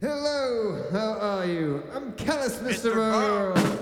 Hello, how are you? I'm Callus Mr. Mr. Earl.